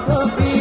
philosophy